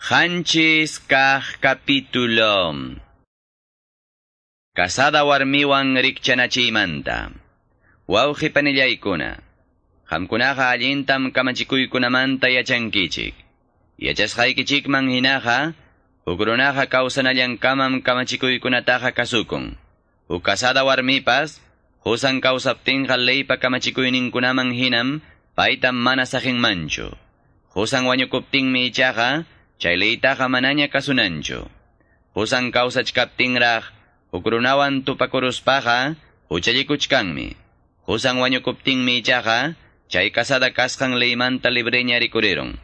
Hanchis kah capítulo. Casada warmiwan rikchanachiymanta. Wawqi panillaykuna. Qamkunaqa allintam kamachikuykunamanta yachankichik. Yachasqaykichikman hinaqa, huk runaqa kawsanallankamam kamachikuykunataqa kasukun. Huk casada warmipas, husan kawsaptinqa leypa kamachikuyninkunaman hinam, paytam mana sahinmanchu. Husan wañukuptinmi ichaqa, chayleytaqa manaña kasunanchu. Husan kawsachkaptinraq, hukrunawan tupakuruspaqa, huchallikuchkanmi. Husan wañukuptinmi ichaqa, chay kasada kasqan leymanta libreña rikuriron.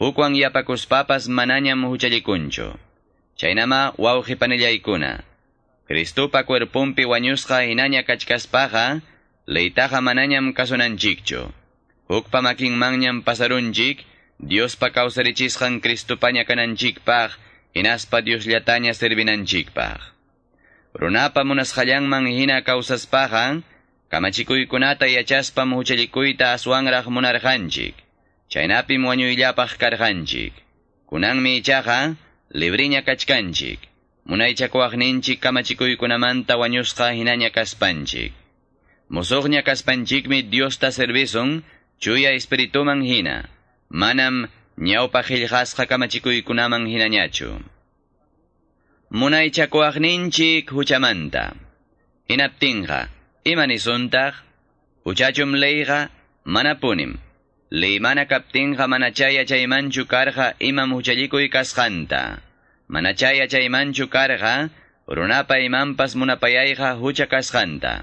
Hukwan yapakuspapas manañam huchallikunchu. Chaynama wawqi panillaykuna. Kristupa cuerpumpi wañusqa hinaña kachkaspaqa, leytaqa manañam kasunanchikchu. Hukpa makinmanñam pasarunchik, Dios pa kawsarichisqan Cristupaña kananchikpaq, hinaspa Diosllataña servinanchikpaq. Runapa munasqallanman hina kawsaspaqa, kamachikuykunata yachaspam huchallikuyta aswanraq munarqanchik. Chaynapim wañuyllapaq karqanchik. Kunanmi ichaqa, libriña kachkanchik. Munaychakuaqninchik kamachikuykunamanta wañusqa hinaña kaspanchik. Musuqña kaspanchikmi Diosta servisun, chuya espirituman hina. Manam ñawpa qillqasqa kamachikuykunaman hinañachu. Munaychakuaqninchik huchamanta. Hinaptinqa, imanisuntaj, huchachum leyqa, mana punim. Ley mana kaptinqa mana chaya chaymanchu karqa imam huchallikuy kasqanta. Mana chaya chaymanchu karqa, runapa imanpas munapayayqa hucha kasqanta.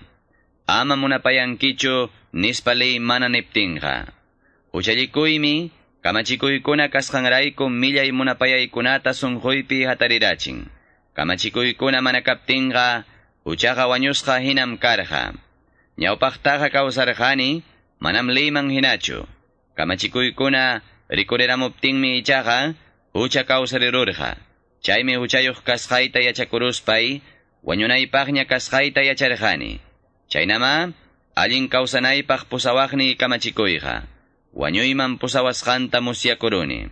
Ama munapayankichu nispa ley mana niptinqa. Huchallikuymi, kamachikuykuna kasqanrayku millay munapayaykunata sunquypi hatarirachin. Kamachikuykuna mana kaptinqa, huchaqa wañusqa hinam karqa. Ñawpaqtaqa kawsarqani, manam leyman hinachu. Kamachikuykuna rikureramuptinmi ichaqa, hucha kawsarirurqa. Chaymi huchayuq kasqayta yachakuruspay, wañunaypaqña kasqayta yacharqani. Chaynama, allin kawsanaypaq pusawaqni kamachikuyqa. Wañuyman pusawasqanta musyakuruni.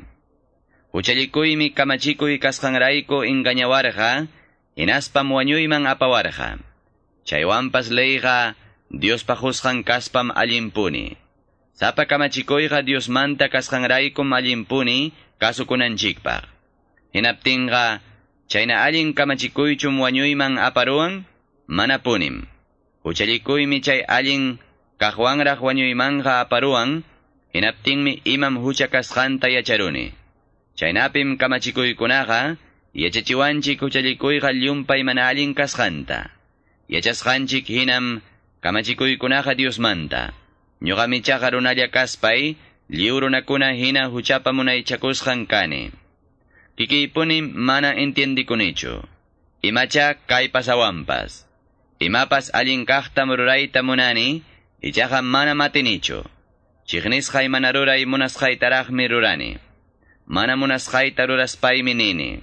Huchallikuymi kamachikuy kasqanrayku engañawarqa, hinaspam wañuyman apawarqa. Chaywanpas leyqa, Diospa husqan kaspam allimpuni. Sapa kamachikuyqa Diosmanta kasqanraykum allimpuni kasukunanchikpaq. Hinaptinqa, chayna allin kamachikuychum wañuyman aparuan, mana punim. Huchallikuymi chay allin kajwanraq wañuymanqa aparuan, hinaptinmi imam hucha kasqanta yacharuni. Chaynapim kamachikuykunaqa, yachachiwanchik huchallikuyqa llumpay mana allin kasqanta. Yachasqanchik hinam kamachikuykunaqa Diosmanta. Ñuqamichaqa runalla kaspay, liw runakuna hina huchapa munaychakusqan kani. Kikiypunim mana entiendikunichu. Imacha kay pasawanpas. Imapas allin kaqtam rurayta munani, ichaqa mana matinichu. Mana ruray munasqaytaraqmi rurani. Mana munasqayta ruraspaymi nini.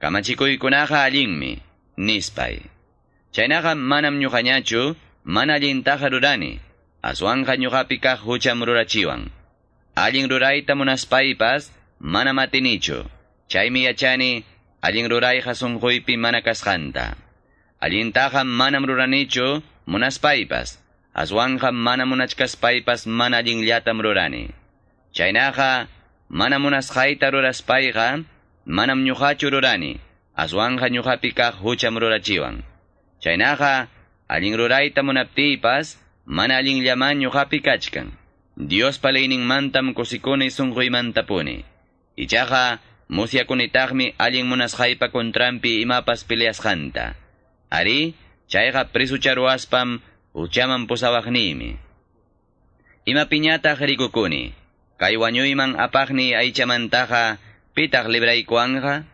Kamachikuykunaqa allinmi, nispay. Chaynaqa manam ñuqañachu, mana allintaqa rurani. Aswanqa ñuqapi kaq hucham rurachiwan. Allin rurayta munaspaypas, mana matinichu. Chaymi yachani, allin rurayqa sunquypi mana kasqanta. Allintaqa manam ruranichu, munaspaypas. Aswanqa mana munachkaspaypas mana allinllatam rurani. Chaynaqa mana munasqayta ruraspayqa manam ñuqachu rurani, aswanqa ñuqapi kaq hucham rurachiwan. Chaynaqa allin rurayta munaptiypas mana allinllaman ñuqapi kachkan. Dios palayninmantam kusikuni sunquymantapuni. Ichaqa musyakunitaqmi allin munasqaypa kontrampi imapas peleasqanta. Ari, chayqa prisucharuaspam uchaman pusawaqnimi. Ima piñataq rikukuni, kay wañuyman apaqni aychamantaqa pitaq libraykuanja,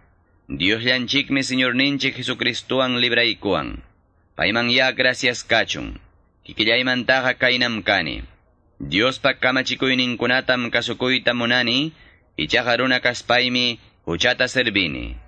Diosllanchikmi Señorninchik Jesucristuwan libraykuwan. Payman ya gracias kachun, kikillaymantaqa kaynam kani. Diospa kamachikuyninkunatam kasukuyta munani, ichaqa runa kaspaymi huchata servini.